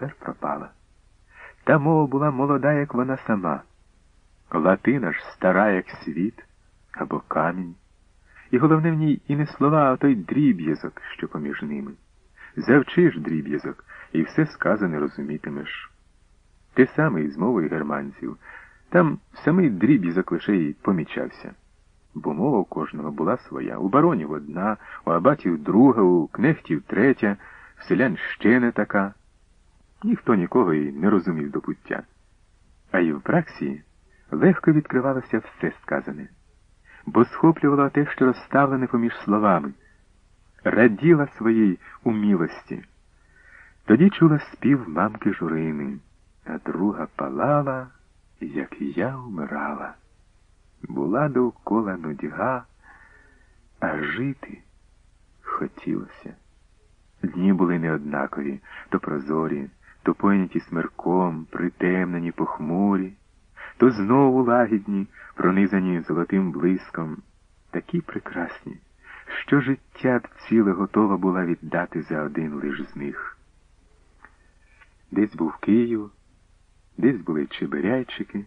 тепер пропала. Та мова була молода, як вона сама. Латина ж стара, як світ або камінь. І головне в ній і не слова, а той дріб'язок, що поміж ними. Завчиш дріб'язок, і все сказане розумітимеш. Те саме і з мовою германців. Там самий дріб'язок лише й помічався. Бо мова у кожного була своя. У баронів одна, у абатів друга, у кнехтів третя, в селян ще не така. Ніхто нікого і не розумів до пуття. А і в праксі легко відкривалося все сказане, бо схоплювало те, що розставлене поміж словами, раділа своїй умілості. Тоді чула спів мамки журини, а друга палала, як я вмирала. Була довкола нудьга, а жити хотілося. Дні були неоднакові, то прозорі, то пойняті смерком, притемнені, похмурі, то знову лагідні, пронизані золотим блиском, такі прекрасні, що життя б ціле готова була віддати за один лиш з них. Десь був Київ, десь були Чебиряйчики.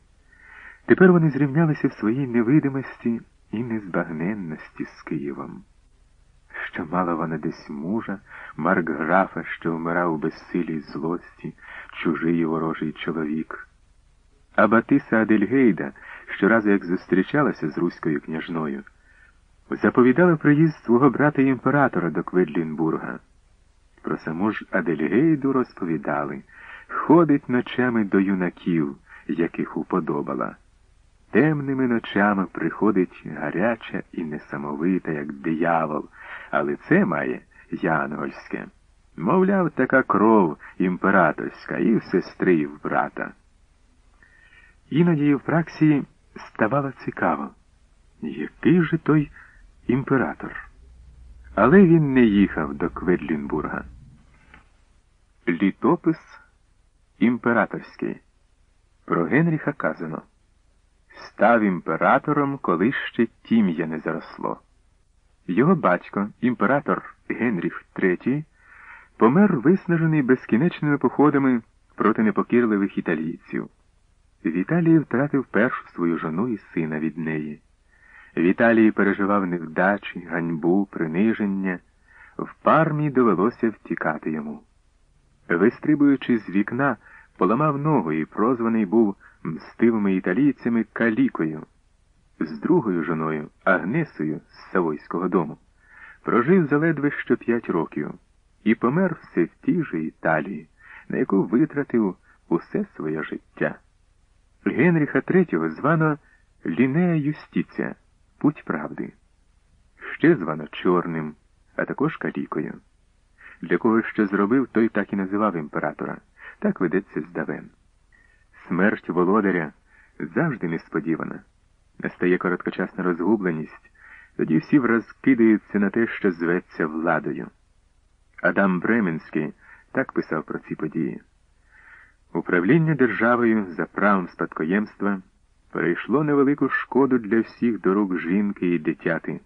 Тепер вони зрівнялися в своїй невидимості і незбагненності з Києвом. Що мала вона десь мужа, Маркграфа, що вмирав у безсилій злості, чужий і ворожий чоловік. А Батиса Адельгейда, щоразу як зустрічалася з руською княжною, заповідала приїзд свого брата імператора до Кведлінбурга. Про саму ж Адельгейду розповідали, ходить ночами до юнаків, яких уподобала. Темними ночами приходить гаряча і несамовита, як диявол, а лице має янгольське. Мовляв, така кров імператорська і в сестри, і в брата. Іноді в праксі ставало цікаво, який же той імператор. Але він не їхав до Кведлінбурга. Літопис імператорський. Про Генріха казано. Став імператором, коли ще тім'я не заросло. Його батько, імператор Генріх III, помер виснажений безкінечними походами проти непокірливих італійців. В Італії втратив першу свою жону і сина від неї. В Італії переживав невдачі, ганьбу, приниження. В пармі довелося втікати йому. Вистрибуючи з вікна, поламав ногу і прозваний був мстивими італійцями калікою. З другою жоною, Агнесою з Савойського дому, прожив заледве що п'ять років і помер все в тій же Італії, на яку витратив усе своє життя. Генріха III звано Лінея Юстіція, путь правди, ще звано Чорним, а також калікою. Для кого що зробив, той так і називав імператора. Так ведеться здавен. Смерть володаря завжди несподівана. Настає короткочасна розгубленість, тоді всі враз кидаються на те, що зветься владою. Адам Бременський так писав про ці події. Управління державою за правом спадкоємства перейшло невелику шкоду для всіх до рук жінки і дитяти.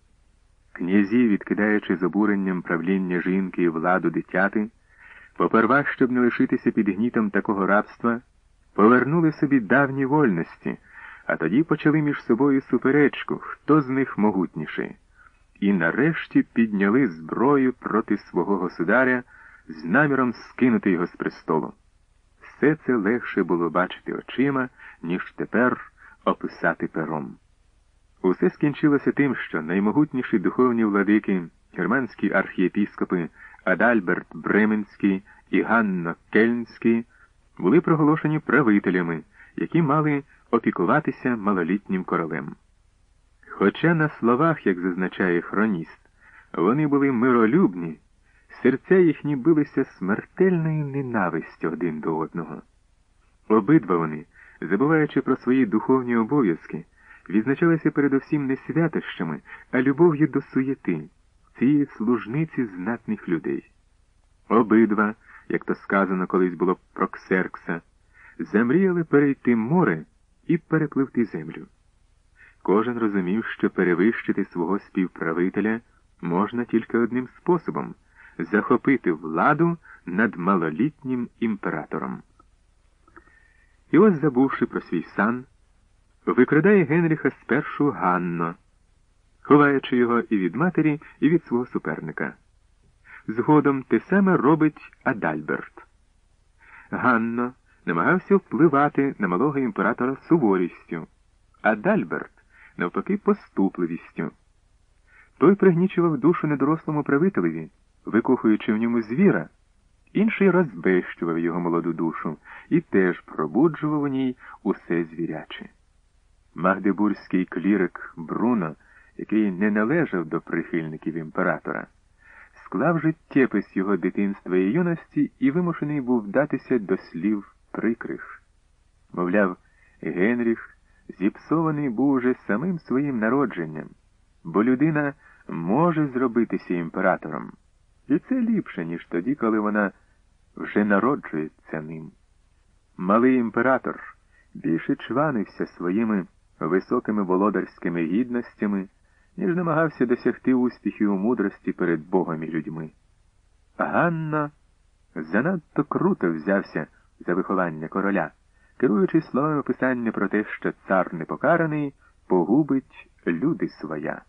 Князі, відкидаючи з обуренням правління жінки і владу дитяти, поперва, щоб не лишитися під гнітом такого рабства, повернули собі давні вольності, а тоді почали між собою суперечку, хто з них могутніший, і нарешті підняли зброю проти свого государя з наміром скинути його з престолу. Все це легше було бачити очима, ніж тепер описати пером. Усе скінчилося тим, що наймогутніші духовні владики, германські архієпіскопи Адальберт Бременський і Ганно Кельнський були проголошені правителями, які мали опікуватися малолітнім королем. Хоча на словах, як зазначає хроніст, вони були миролюбні, серця їхні билися смертельною ненавистю один до одного. Обидва вони, забуваючи про свої духовні обов'язки, відзначалися передусім не святощами, а любов'ю до суєти, цієї служниці знатних людей. Обидва, як то сказано колись було про Ксеркса, замріяли перейти море і перепливти землю. Кожен розумів, що перевищити свого співправителя можна тільки одним способом захопити владу над малолітнім імператором. І ось, забувши про свій сан, викрадає Генріха спершу Ганно, ховаючи його і від матері, і від свого суперника. Згодом те саме робить Адальберт. Ганно намагався впливати на малого імператора суворістю, а Дальберт, навпаки, поступливістю. Той пригнічував душу недорослому правителеві, викохуючи в ньому звіра, інший розбещував його молоду душу і теж пробуджував у ній усе звіряче. Магдебурзький клірик Бруно, який не належав до прихильників імператора, склав життєпис його дитинства і юності і вимушений був вдатися до слів прикрих. Мовляв, Генріх зіпсований був уже самим своїм народженням, бо людина може зробитися імператором. І це ліпше, ніж тоді, коли вона вже народжується ним. Малий імператор більше чванився своїми високими володарськими гідностями, ніж намагався досягти успіхів у мудрості перед Богом і людьми. Ганна занадто круто взявся за виховання короля, керуючись словами писання про те, що цар непокараний погубить люди своя.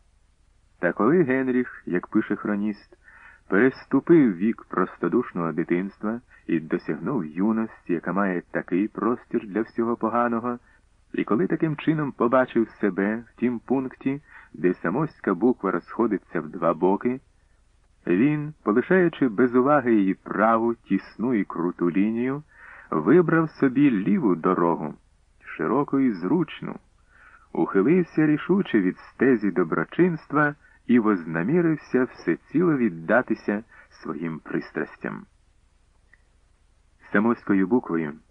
Та коли Генріх, як пише хроніст, переступив вік простодушного дитинства і досягнув юності, яка має такий простір для всього поганого, і коли таким чином побачив себе в тім пункті, де самоська буква розходиться в два боки, він, полишаючи без уваги її праву, тісну і круту лінію, вибрав собі ліву дорогу, широку і зручну, ухилився рішуче від стезі доброчинства і вознамірився всеціло віддатися своїм пристрастям. Самоською буквою